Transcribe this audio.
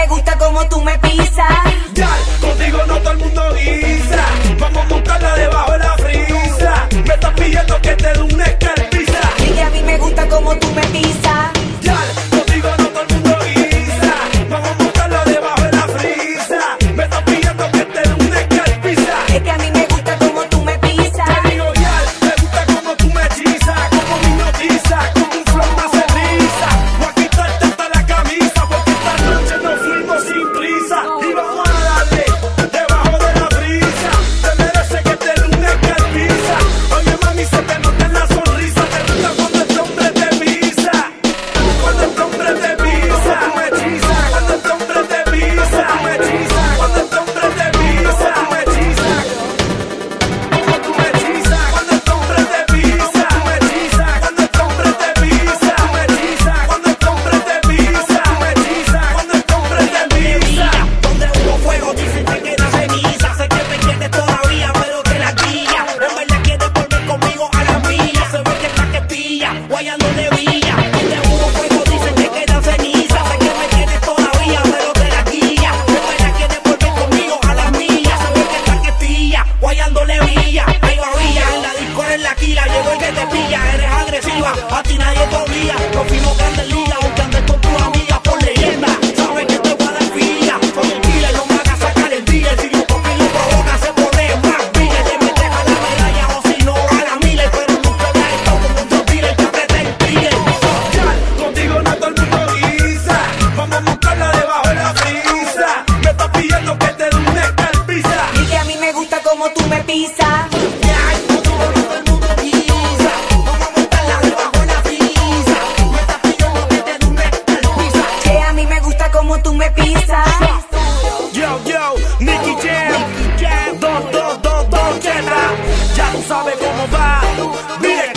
me gusta como tú me pisas. A ti nadie te obliga, lo firmo grande liga, aunque andes con tus amigas por leyenda. Sabes que te voy a dar fila, con el killer no me hagas sacar el día. Si lo toca y lo provoca, se pone más pila. Te metes a la medalla o si no a la. Pero nunca me has estado con muchos dealers que apreten pile. Contigo no todo el mundo guisa, vamos a montarla debajo de la prisa. Me estás pidiendo que te dé una escalpiza. Y que a mí me gusta como tú me pisas. me pisas. Yo, yo, Nicky Jam, Don, Don, Don, Don, Cheta. Ya tú sabes cómo va. Mire,